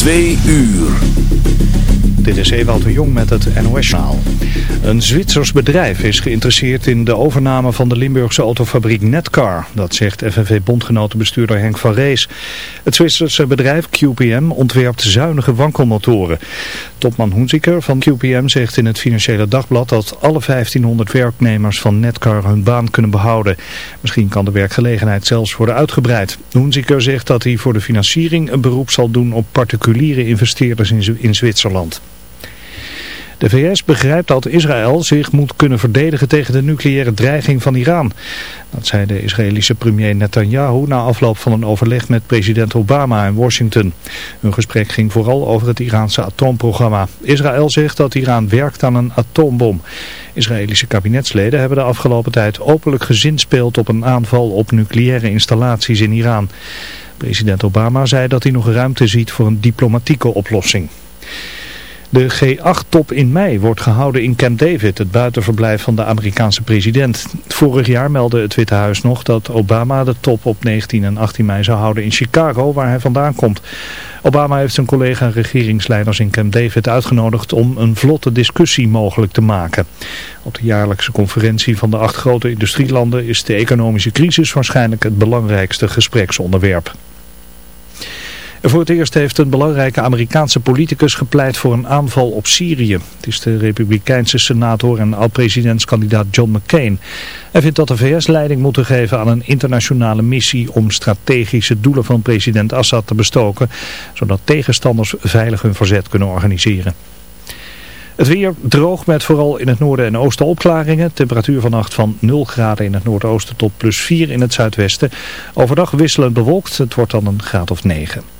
Twee uur. Dit is Ewald de Jong met het NOS-journaal. Een Zwitsers bedrijf is geïnteresseerd in de overname van de Limburgse autofabriek Netcar. Dat zegt FNV-bondgenotenbestuurder Henk van Rees. Het Zwitserse bedrijf QPM ontwerpt zuinige wankelmotoren. Topman Hoenziker van QPM zegt in het Financiële Dagblad dat alle 1500 werknemers van Netcar hun baan kunnen behouden. Misschien kan de werkgelegenheid zelfs worden uitgebreid. Hoenziker zegt dat hij voor de financiering een beroep zal doen op particuliere investeerders in Zwitserland. De VS begrijpt dat Israël zich moet kunnen verdedigen tegen de nucleaire dreiging van Iran. Dat zei de Israëlische premier Netanyahu na afloop van een overleg met president Obama in Washington. Hun gesprek ging vooral over het Iraanse atoomprogramma. Israël zegt dat Iran werkt aan een atoombom. Israëlische kabinetsleden hebben de afgelopen tijd openlijk gezinspeeld op een aanval op nucleaire installaties in Iran. President Obama zei dat hij nog ruimte ziet voor een diplomatieke oplossing. De G8-top in mei wordt gehouden in Camp David, het buitenverblijf van de Amerikaanse president. Vorig jaar meldde het Witte Huis nog dat Obama de top op 19 en 18 mei zou houden in Chicago, waar hij vandaan komt. Obama heeft zijn collega-regeringsleiders in Camp David uitgenodigd om een vlotte discussie mogelijk te maken. Op de jaarlijkse conferentie van de acht grote industrielanden is de economische crisis waarschijnlijk het belangrijkste gespreksonderwerp. Voor het eerst heeft een belangrijke Amerikaanse politicus gepleit voor een aanval op Syrië. Het is de republikeinse senator en oud-presidentskandidaat John McCain. Hij vindt dat de VS leiding moet geven aan een internationale missie om strategische doelen van president Assad te bestoken, zodat tegenstanders veilig hun verzet kunnen organiseren. Het weer droog met vooral in het noorden en oosten opklaringen. Temperatuur vannacht van 0 graden in het noordoosten tot plus 4 in het zuidwesten. Overdag wisselend bewolkt. Het wordt dan een graad of 9.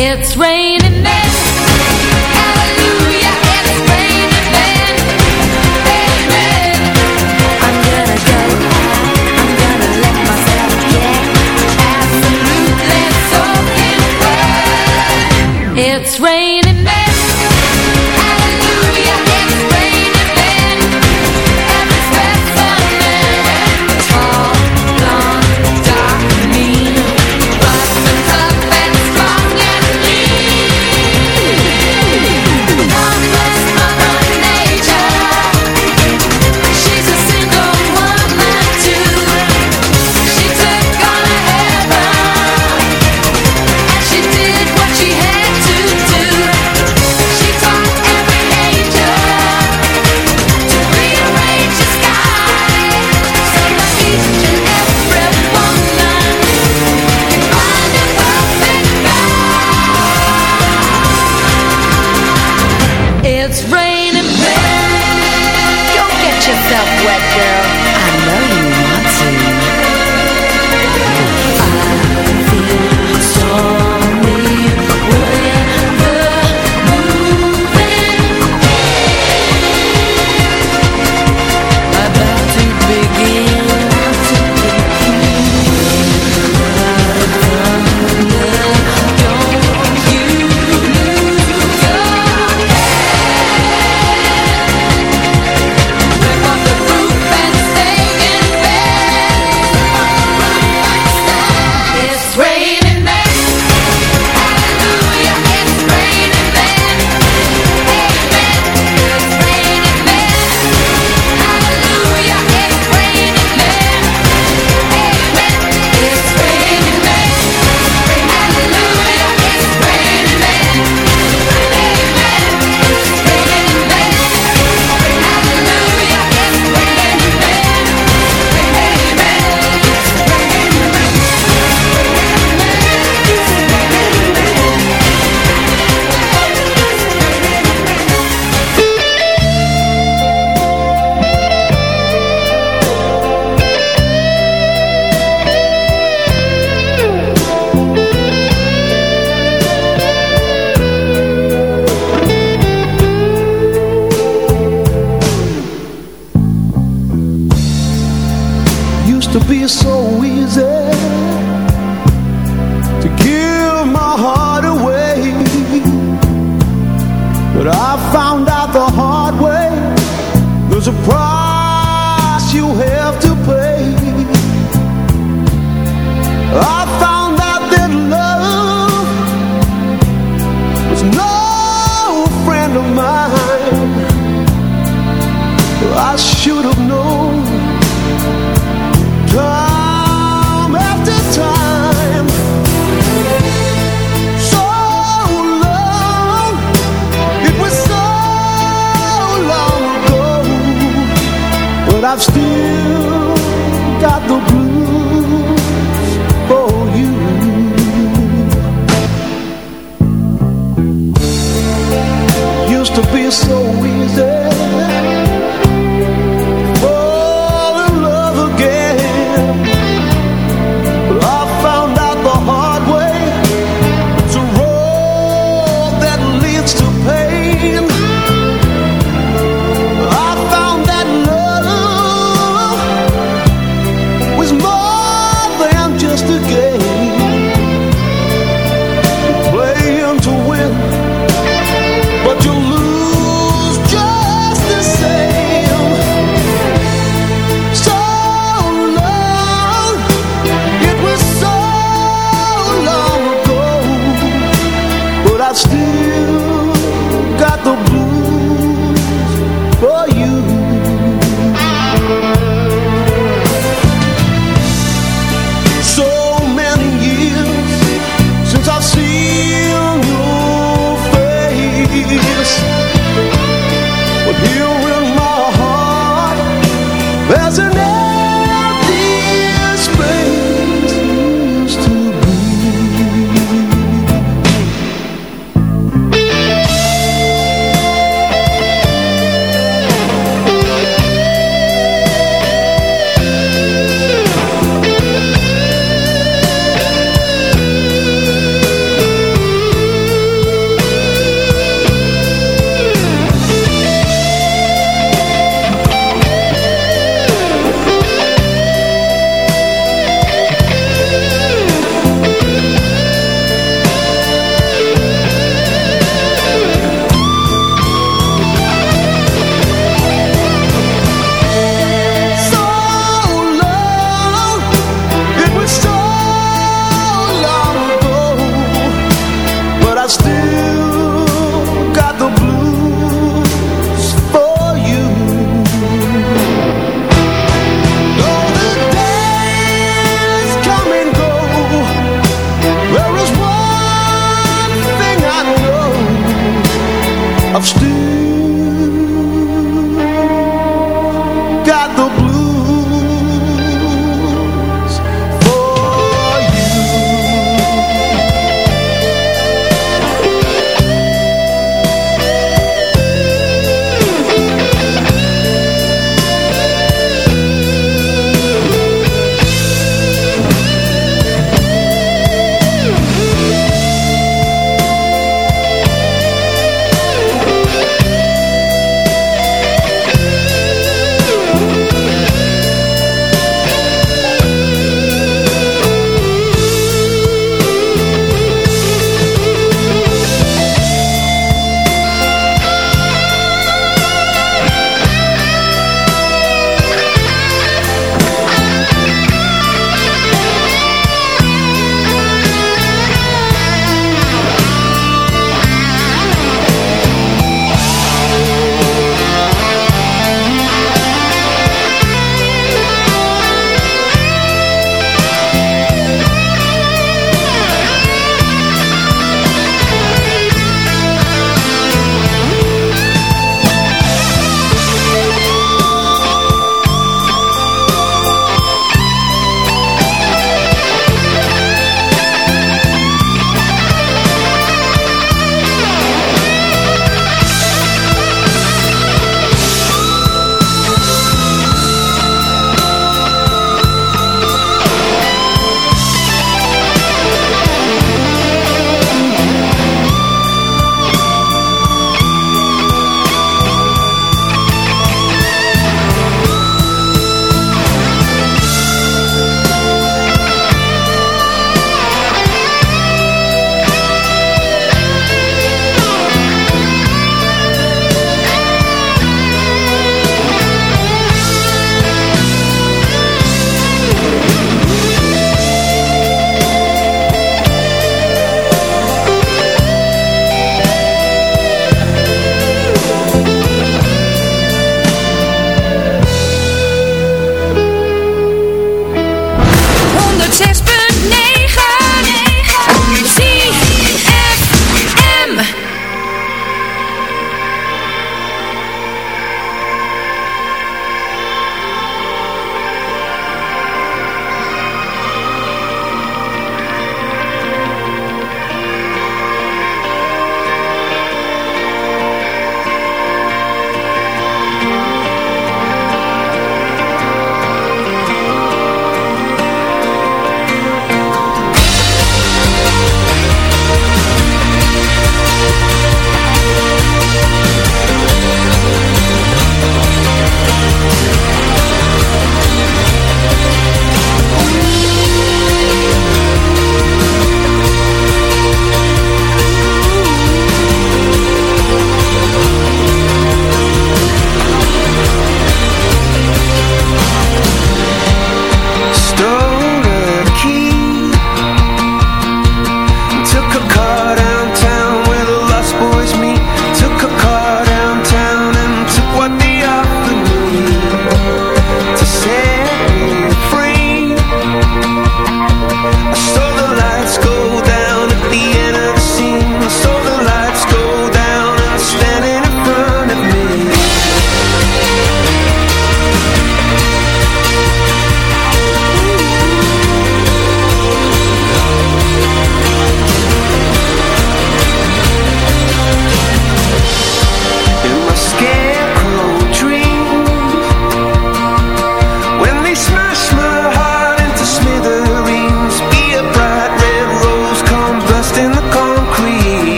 It's raining.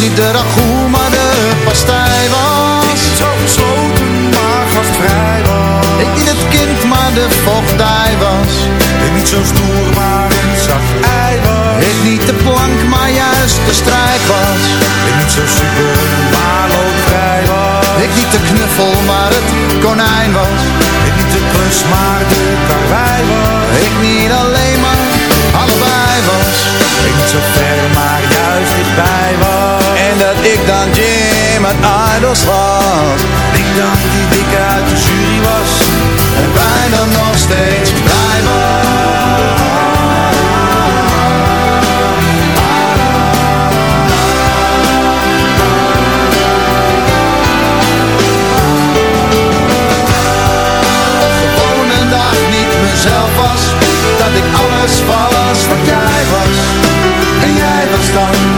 niet de ragout, maar de pastij was. Ik niet zo gesloten, maar gastvrij was. Ik niet het kind, maar de vochtdij was. Ik niet zo stoer, maar een zacht ei was. Ik niet de plank, maar juist de strijd was. Ik niet zo super, maar vrij was. Ik niet de knuffel, maar het konijn was. Ik niet de klus, maar de karwei was. Ik niet alleen, maar allebei was. Ik niet zo ver, maar juist dichtbij was. En dat ik dan Jim uit Idols was. Ik dan die dikke uit de jury was. En bijna nog steeds blij was. dat ik alles was wat jij was En jij was dan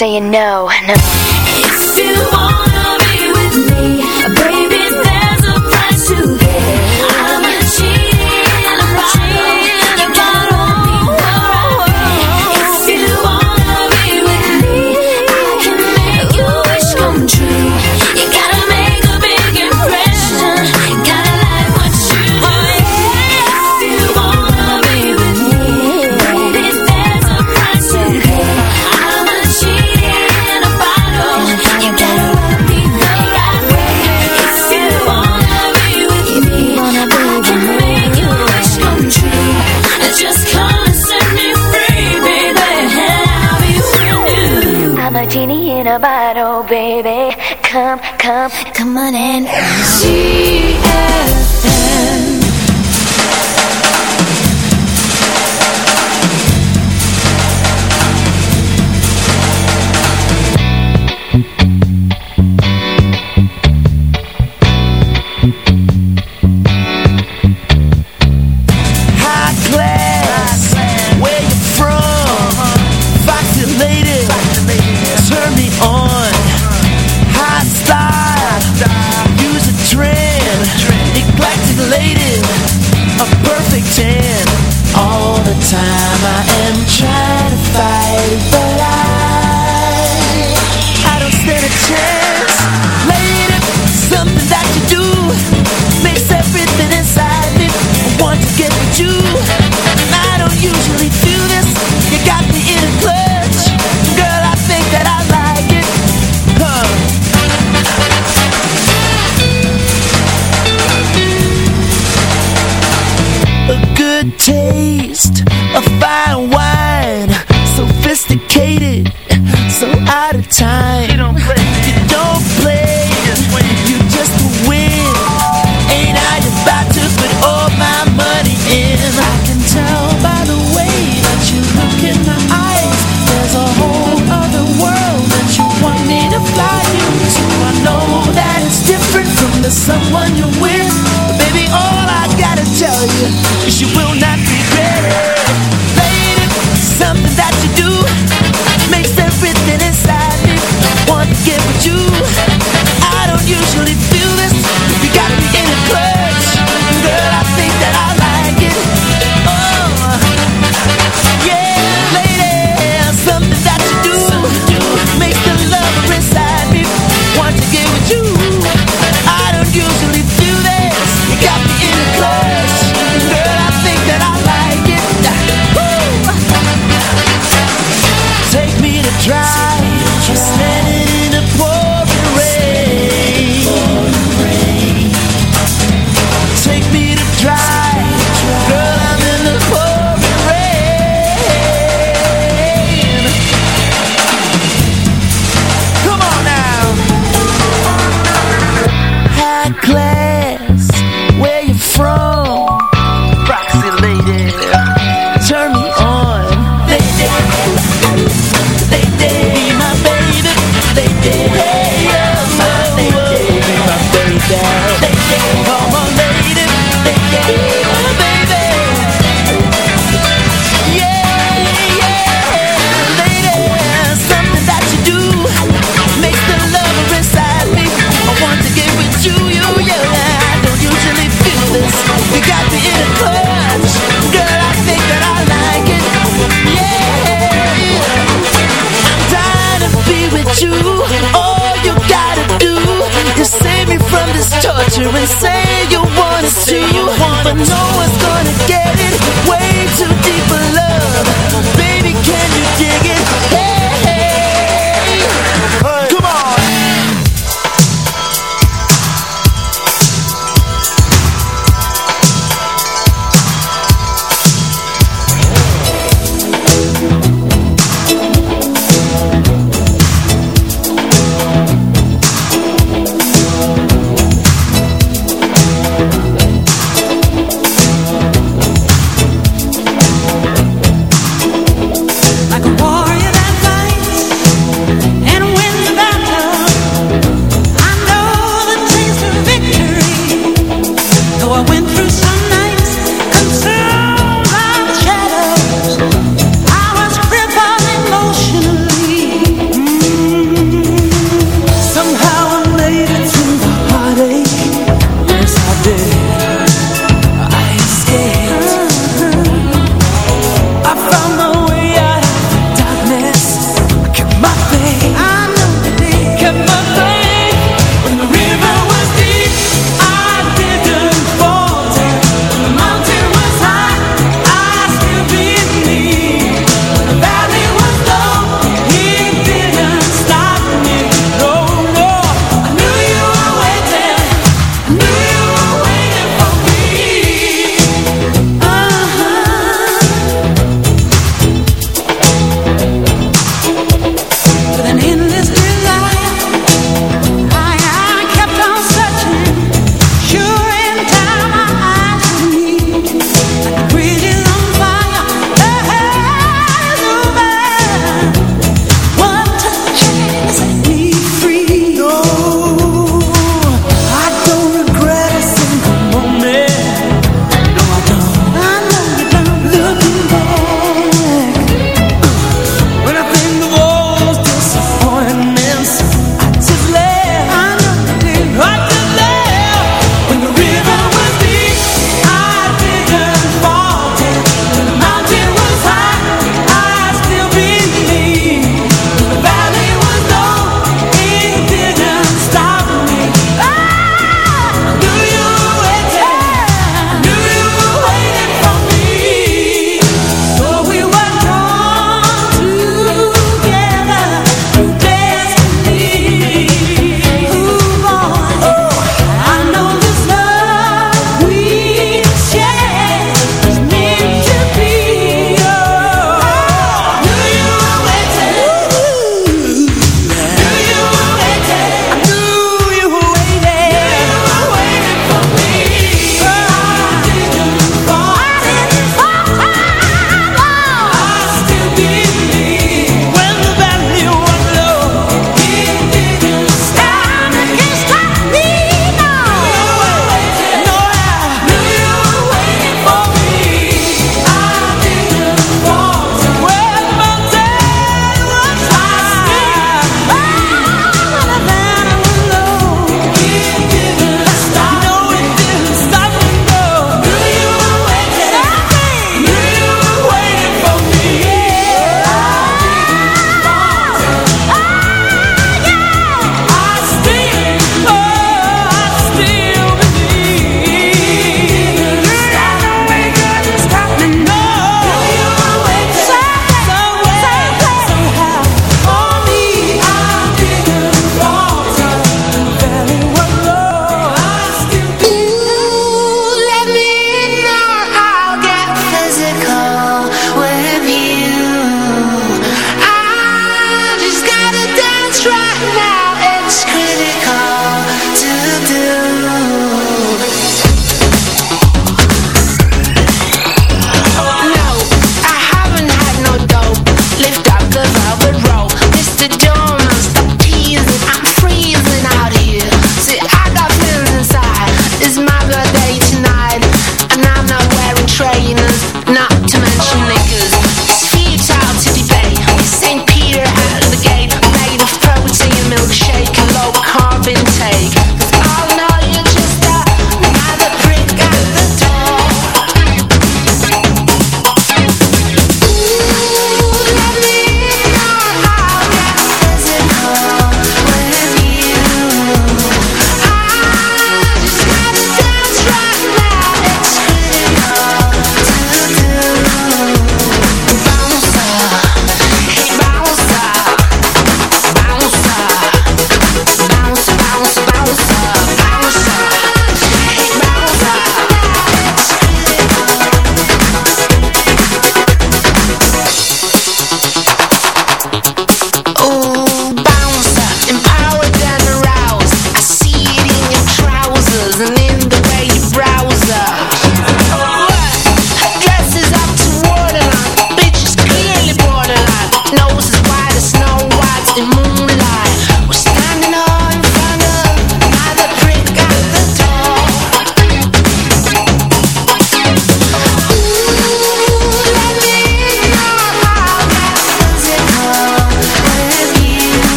saying no. bottle, oh, baby. Come, come, come on in. waiting a perfect tan. all the time I am trying